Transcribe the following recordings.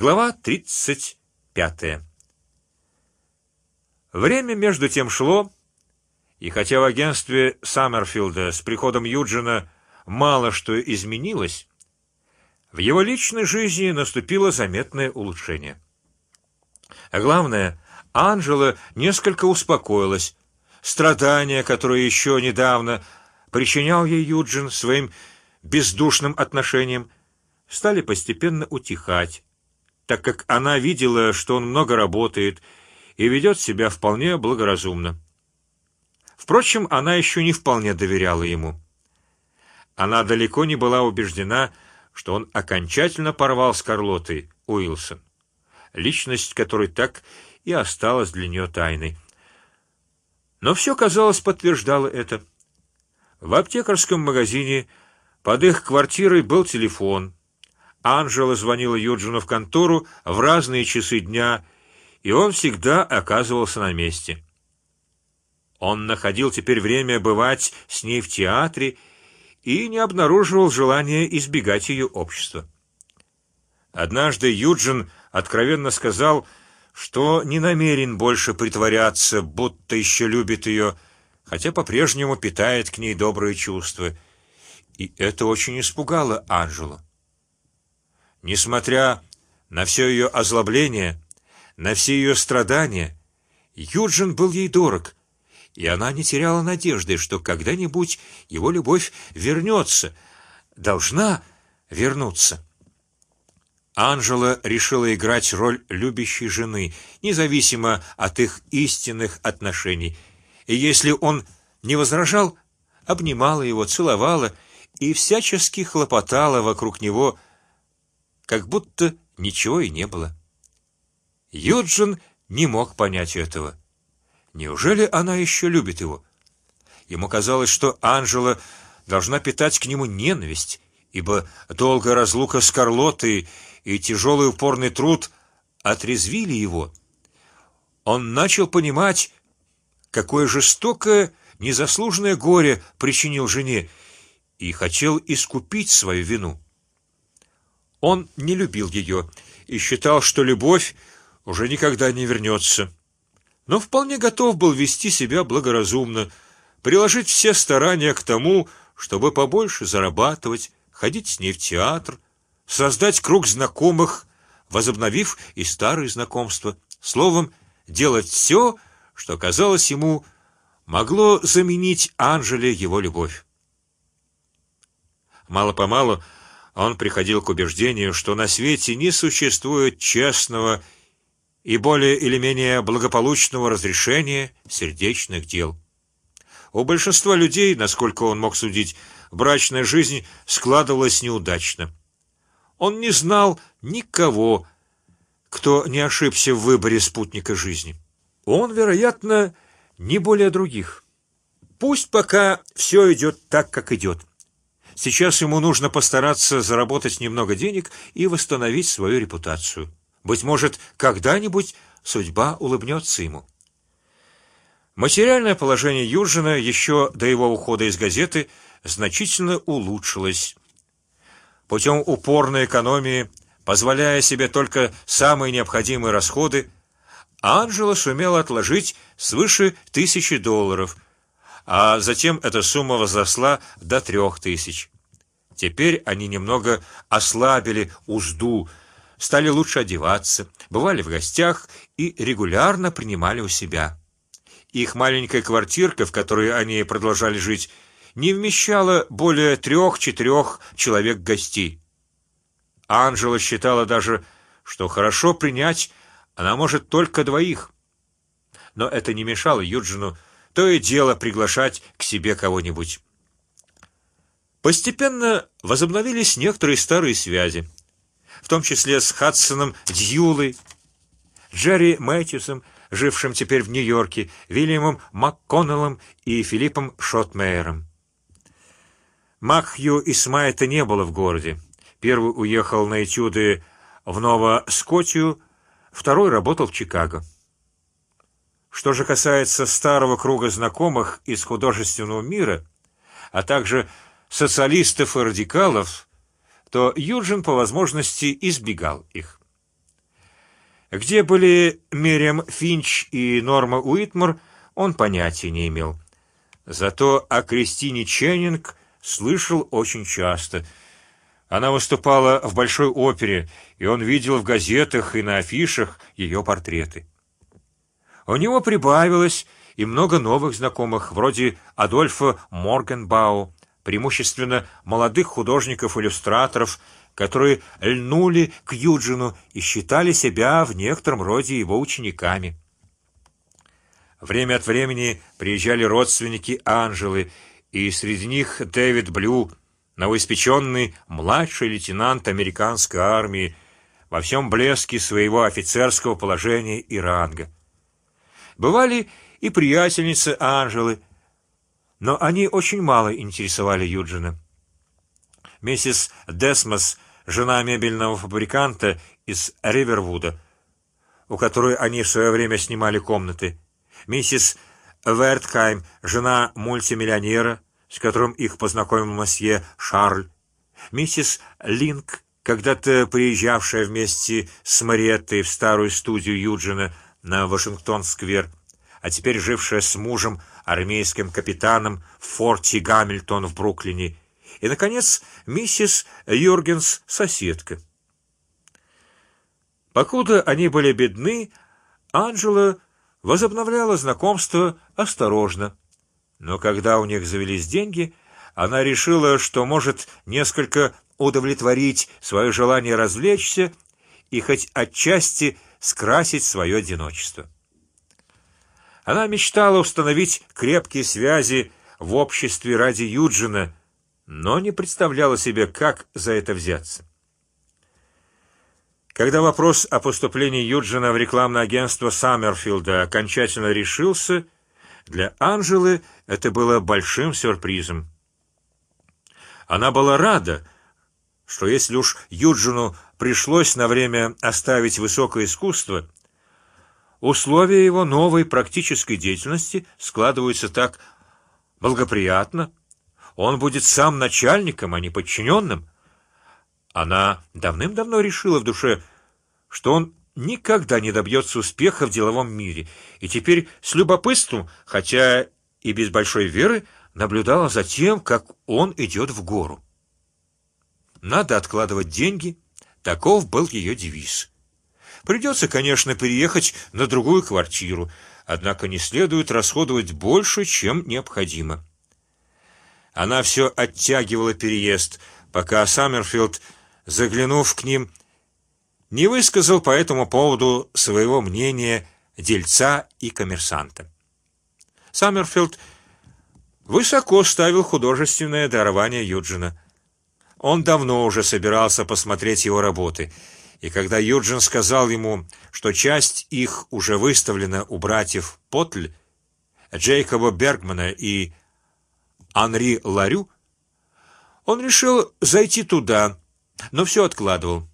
Глава тридцать пятая. Время между тем шло, и хотя в агентстве Саммерфилда с приходом Юджина мало что изменилось, в его личной жизни наступило заметное улучшение. А главное, Анжела несколько успокоилась. Страдания, которые еще недавно причинял ей Юджин своим бездушным отношением, стали постепенно утихать, так как она видела, что он много работает и ведет себя вполне благоразумно. Впрочем, она еще не вполне доверяла ему. Она далеко не была убеждена, что он окончательно порвал с Карлотой Уилсон, личность которой так и осталась для нее тайной. Но все казалось подтверждало это. В аптекарском магазине под их квартирой был телефон. Анжела звонила Юджину в контору в разные часы дня, и он всегда оказывался на месте. Он находил теперь время бывать с ней в театре и не обнаруживал желания избегать ее общества. Однажды Юджин откровенно сказал, что не намерен больше притворяться, будто еще любит ее, хотя по-прежнему питает к ней добрые чувства, и это очень испугало Анжелу. Несмотря на все ее озлобление, на все ее страдания, Юджин был ей дорог, и она не теряла надежды, что когда-нибудь его любовь вернется, должна вернуться. Анжела решила играть роль любящей жены, независимо от их истинных отношений, и если он не возражал, обнимала его, целовала и всячески хлопотала вокруг него, как будто ничего и не было. Юджин не мог понять этого. Неужели она еще любит его? Ему казалось, что Анжела должна питать к нему ненависть, ибо долгая разлука с Карлотой и тяжелый упорный труд отрезвили его. Он начал понимать, какое жестокое, незаслуженное горе причинил жене, и хотел искупить свою вину. Он не любил ее и считал, что любовь уже никогда не вернется, но вполне готов был вести себя благоразумно, приложить все старания к тому, чтобы побольше зарабатывать, ходить с ней в театр, создать круг знакомых, возобновив и старые знакомства, словом, делать все, что казалось ему могло заменить Анжеле его любовь. Мало по малу он приходил к убеждению, что на свете не существует честного и более или менее благополучного разрешения сердечных дел. У большинства людей, насколько он мог судить, брачная жизнь складывалась неудачно. Он не знал никого, кто не ошибся в выборе спутника жизни. Он, вероятно, не более других. Пусть пока все идет так, как идет. Сейчас ему нужно постараться заработать немного денег и восстановить свою репутацию. Быть может, когда-нибудь судьба улыбнется ему. Материальное положение Юджина еще до его ухода из газеты значительно улучшилось путем упорной экономии, позволяя себе только самые необходимые расходы, Анжела сумела отложить свыше тысячи долларов, а затем эта сумма возросла до трех тысяч. Теперь они немного ослабили узду, стали лучше одеваться, бывали в гостях и регулярно принимали у себя. Их маленькая квартирка, в которой они продолжали жить, не вмещала более трех-четырех человек гостей. Анжела считала даже, что хорошо принять она может только двоих, но это не мешало Юджину то и дело приглашать к себе кого-нибудь. Постепенно возобновились некоторые старые связи, в том числе с Хадсоном Дьюлой, Джерри Мэтьюсом, жившим теперь в Нью-Йорке, Вильямом МакКоннеллом и Филиппом Шотмейером. Макхью и Смайта не было в городе. Первый уехал на этюды в Ново-Скотию, второй работал в Чикаго. Что же касается старого круга знакомых из художественного мира, а также социалистов и радикалов, то Юджин по возможности избегал их. Где были Мириам Финч и Норма Уитмор, он понятия не имел. Зато о Кристине Ченнинг слышал очень часто. Она выступала в большой опере, и он видел в газетах и на афишах ее портреты. У него прибавилось и много новых знакомых, вроде Адольфа Моргенбау, преимущественно молодых художников-иллюстраторов, которые льнули к Юджину и считали себя в некотором роде его учениками. Время от времени приезжали родственники Анжелы, и среди них Дэвид Блю, новоиспеченный младший лейтенант американской армии, во всем блеске своего офицерского положения и ранга. Бывали и приятельницы Анжелы, но они очень мало интересовали Юджина. Миссис Десмос жена мебельного фабриканта из Ривервуда, у которой они в свое время снимали комнаты, миссис Верткайм, жена мультимиллионера, с которым их познакомил месье Шарль, миссис Линк, когда-то приезжавшая вместе с Мариеттой в старую студию Юджина на Вашингтон-сквер, а теперь жившая с мужем армейским капитаном в форте Гамильтон в Бруклине и, наконец, миссис Юргенс, соседка. Покуда они были бедны, Анжела возобновляла знакомство осторожно, но когда у них завелись деньги, она решила, что может несколько удовлетворить свое желание развлечься и хоть отчасти скрасить свое одиночество. Она мечтала установить крепкие связи в обществе ради Юджина, но не представляла себе, как за это взяться. Когда вопрос о поступлении Юджина в рекламное агентство Саммерфилда окончательно решился, для Анжелы это было большим сюрпризом. Она была рада, что если уж Юджину пришлось на время оставить высокое искусство, условия его новой практической деятельности складываются так благоприятно, он будет сам начальником, а не подчиненным. Она давным-давно решила в душе, что он никогда не добьется успеха в деловом мире, и теперь с любопытством, хотя и без большой веры, наблюдала за тем, как он идет в гору. Надо откладывать деньги, таков был ее девиз. Придется, конечно, переехать на другую квартиру, однако не следует расходовать больше, чем необходимо. Она все оттягивала переезд, пока Саммерфилд, заглянув к ним, не высказал по этому поводу своего мнения дельца и коммерсанта. Саммерфилд высоко ставил художественное дарование Юджина. Он давно уже собирался посмотреть его работы, и когда Юджин сказал ему, что часть их уже выставлена у братьев Потль, Джейкоба Бергмана и Анри Ларю, он решил зайти туда, но все откладывал.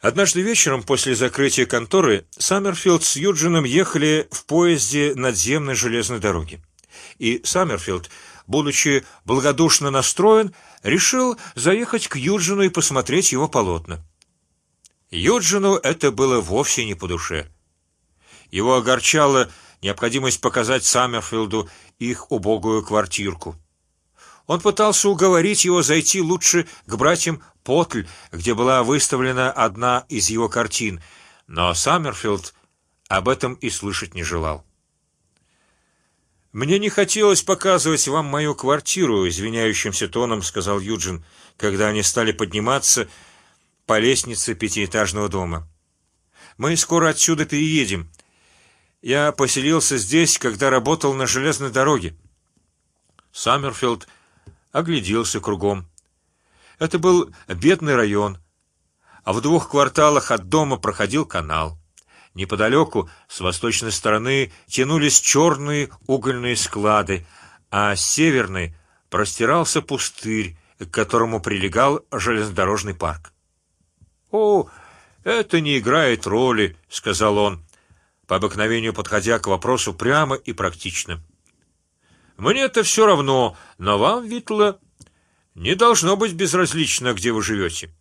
Однажды вечером после закрытия конторы Саммерфилд с Юджином ехали в поезде надземной железной дороги, и Саммерфилд, будучи благодушно настроен, решил заехать к Юджину и посмотреть его полотна. Юджину это было вовсе не по душе. Его огорчала необходимость показать Саммерфилду их убогую квартирку. Он пытался уговорить его зайти лучше к братьям Потль, где была выставлена одна из его картин, но Саммерфилд об этом и слышать не желал. Мне не хотелось показывать вам мою квартиру, извиняющимся тоном сказал Юджин, когда они стали подниматься по лестнице пятиэтажного дома. Мы скоро отсюда переедем. Я поселился здесь, когда работал на железной дороге. Саммерфилд огляделся кругом. Это был бедный район, а в двух кварталах от дома проходил канал. Неподалеку с восточной стороны тянулись черные угольные склады, а с северной простирался пустырь, к которому прилегал железнодорожный парк. О, это не играет роли, сказал он, по обыкновению подходя к вопросу прямо и практично. Мне это все равно, но вам, Витла, не должно быть безразлично, где вы живете.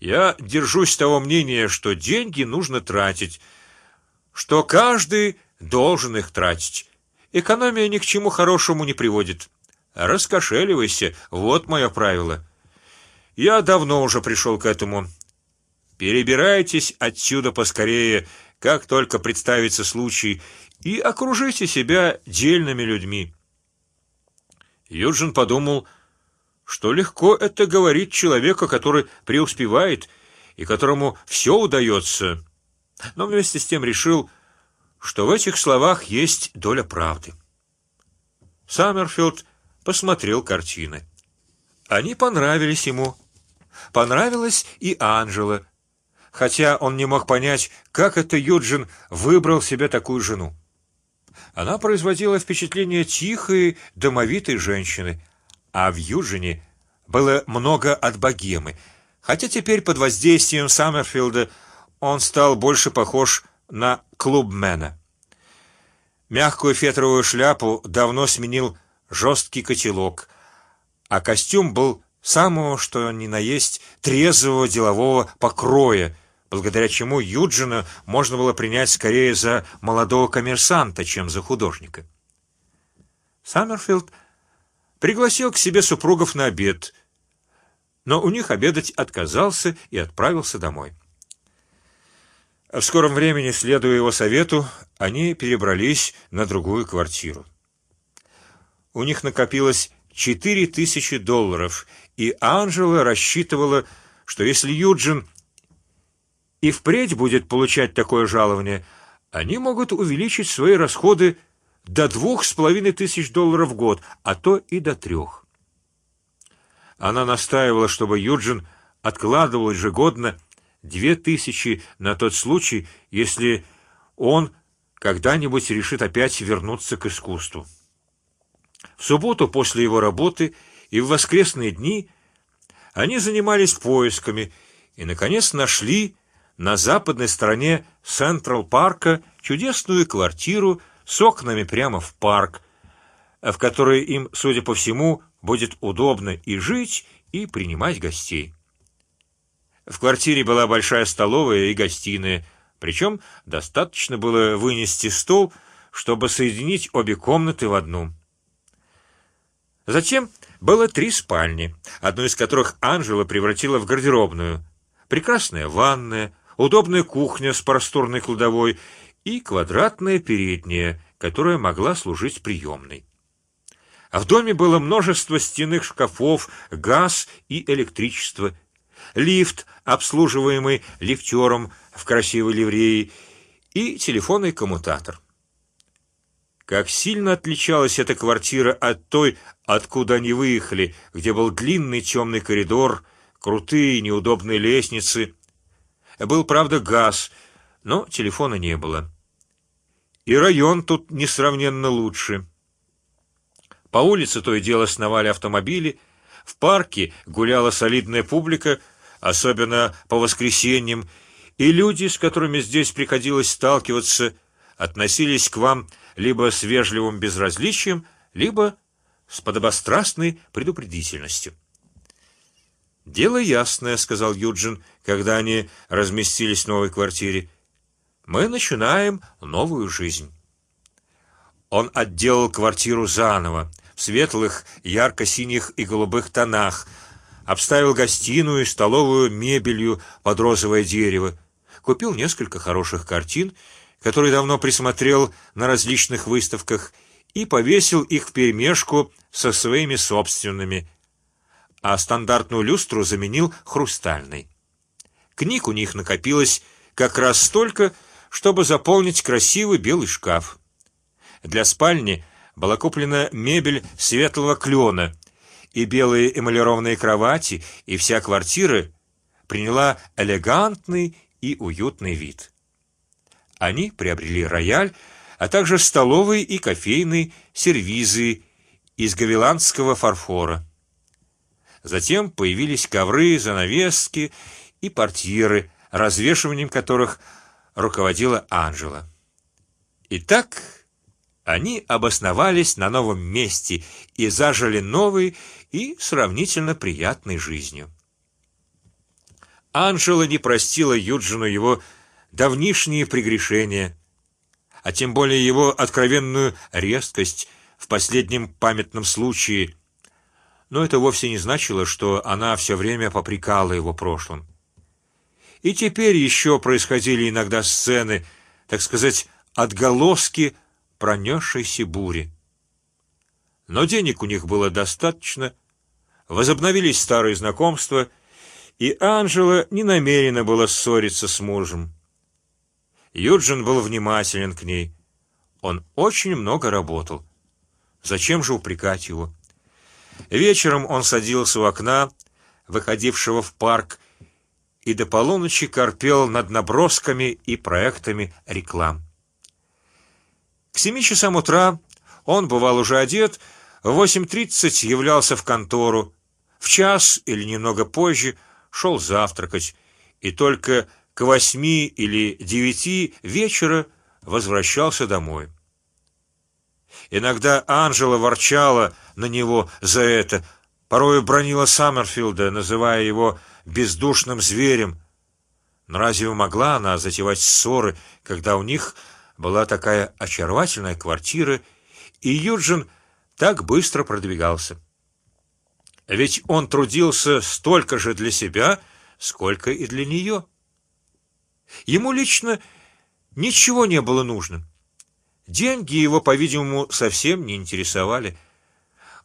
Я держусь того мнения, что деньги нужно тратить, что каждый должен их тратить. Экономия ни к чему хорошему не приводит. Раскошеливайся, вот мое правило. Я давно уже пришел к этому. Перебирайтесь отсюда поскорее, как только представится случай, и окружите себя дельными людьми. Юджин подумал, что легко это говорить человека, который преуспевает и которому все удается, но вместе с тем решил, что в этих словах есть доля правды. Саммерфилд посмотрел картины. Они понравились ему. Понравилась и Анжела, хотя он не мог понять, как это Юджин выбрал себе такую жену. Она производила впечатление тихой, домовитой женщины, а в Юджине было много от богемы, хотя теперь под воздействием Саммерфилда он стал больше похож на клубмена. Мягкую фетровую шляпу давно сменил жесткий котелок, а костюм был самого что ни на есть трезвого делового покроя, благодаря чему Юджина можно было принять скорее за молодого коммерсанта, чем за художника. Саммерфилд пригласил к себе супругов на обед, но у них обедать отказался и отправился домой. В скором времени, следуя его совету, они перебрались на другую квартиру. У них накопилось четыре тысячи долларов, и Анжела рассчитывала, что если Юджин и впредь будет получать такое жалование, они могут увеличить свои расходы до двух с половиной тысяч долларов в год, а то и до трех. Она настаивала, чтобы Юджин откладывал ежегодно две тысячи на тот случай, если он когда-нибудь решит опять вернуться к искусству. В субботу после его работы и в воскресные дни они занимались поисками и наконец нашли на западной стороне Централ Парка чудесную квартиру с окнами прямо в парк, в которой им, судя по всему, будет удобно и жить, и принимать гостей. В квартире была большая столовая и гостиная, причем достаточно было вынести стол, чтобы соединить обе комнаты в одну. Затем было три спальни, одну из которых Анжела превратила в гардеробную, прекрасная ванная, удобная кухня с просторной кладовой и квадратная передняя, которая могла служить приемной. А в доме было множество стенных шкафов, газ и электричество, лифт, обслуживаемый лифтером в красивой ливреи, и телефонный коммутатор. Как сильно отличалась эта квартира от той, откуда они выехали, где был длинный темный коридор, крутые неудобные лестницы, был, правда, газ, но телефона не было. И район тут несравненно лучше. По улице то и дело сновали автомобили, в парке гуляла солидная публика, особенно по воскресеньям, и люди, с которыми здесь приходилось сталкиваться, относились к вам либо с вежливым безразличием, либо с подобострастной предупредительностью. Дело ясное, сказал Юджин, когда они разместились в новой квартире. Мы начинаем новую жизнь. Он отделал квартиру заново в светлых, ярко-синих и голубых тонах, обставил гостиную и столовую мебелью под розовое дерево, купил несколько хороших картин, которые давно присмотрел на различных выставках, и повесил их в перемешку со своими собственными а стандартную люстру заменил хрустальной. Книг у них накопилось как раз столько, чтобы заполнить красивый белый шкаф. Для спальни была куплена мебель светлого клена и белые эмалированные кровати, и вся квартира приняла элегантный и уютный вид. Они приобрели рояль, а также столовые и кофейные сервизы из гавиландского фарфора. Затем появились ковры, занавески и портьеры, развешиванием которых руководила Анжела. Итак, они обосновались на новом месте и зажили новой и сравнительно приятной жизнью. Анжела не простила Юджину его давнишние прегрешения, а тем более его откровенную резкость в последнем памятном случае. Но это вовсе не значило, что она все время попрекала его прошлым. И теперь еще происходили иногда сцены, так сказать, отголоски пронесшейся бури. Но денег у них было достаточно, возобновились старые знакомства, и Анжела не намерена была ссориться с мужем. Юджин был внимателен к ней. Он очень много работал. Зачем же упрекать его? Вечером он садился у окна, выходившего в парк, и до полуночи корпел над набросками и проектами реклам. К семи часам утра он бывал уже одет, в восемь тридцать являлся в контору, в час или немного позже шел завтракать, и только к восьми или девяти вечера возвращался домой. Иногда Анжела ворчала на него за это, порой бронила Саммерфилда, называя его бездушным зверем. Но разве могла она затевать ссоры, когда у них была такая очаровательная квартира, и Юджин так быстро продвигался? Ведь он трудился столько же для себя, сколько и для нее. Ему лично ничего не было нужно. Деньги его, по-видимому, совсем не интересовали.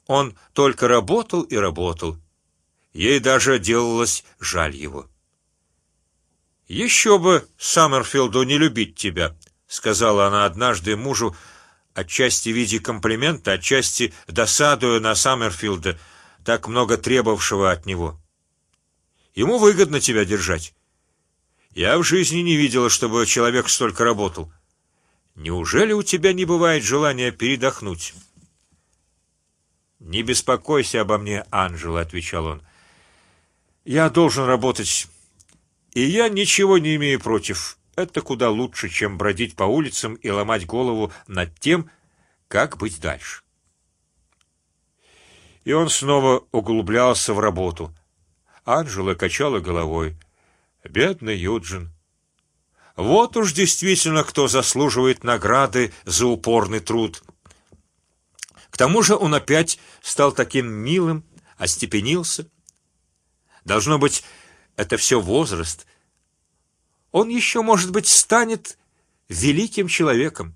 Он только работал и работал. Ей даже делалось жаль его. Еще бы Саммерфилду не любить тебя, сказала она однажды мужу, отчасти в виде комплимента, отчасти досадуя на Саммерфилда, так много требовавшего от него. Ему выгодно тебя держать. Я в жизни не видела, чтобы человек столько работал. Неужели у тебя не бывает желания передохнуть? Не беспокойся обо мне, Анжела, отвечал он. Я должен работать, и я ничего не имею против. Это куда лучше, чем бродить по улицам и ломать голову над тем, как быть дальше. И он снова углублялся в работу. Анжела качала головой. Бедный Юджин. Вот уж действительно кто заслуживает награды за упорный труд. К тому же он опять стал таким милым, остепенился. Должно быть, это все возраст. Он еще, может быть, станет великим человеком.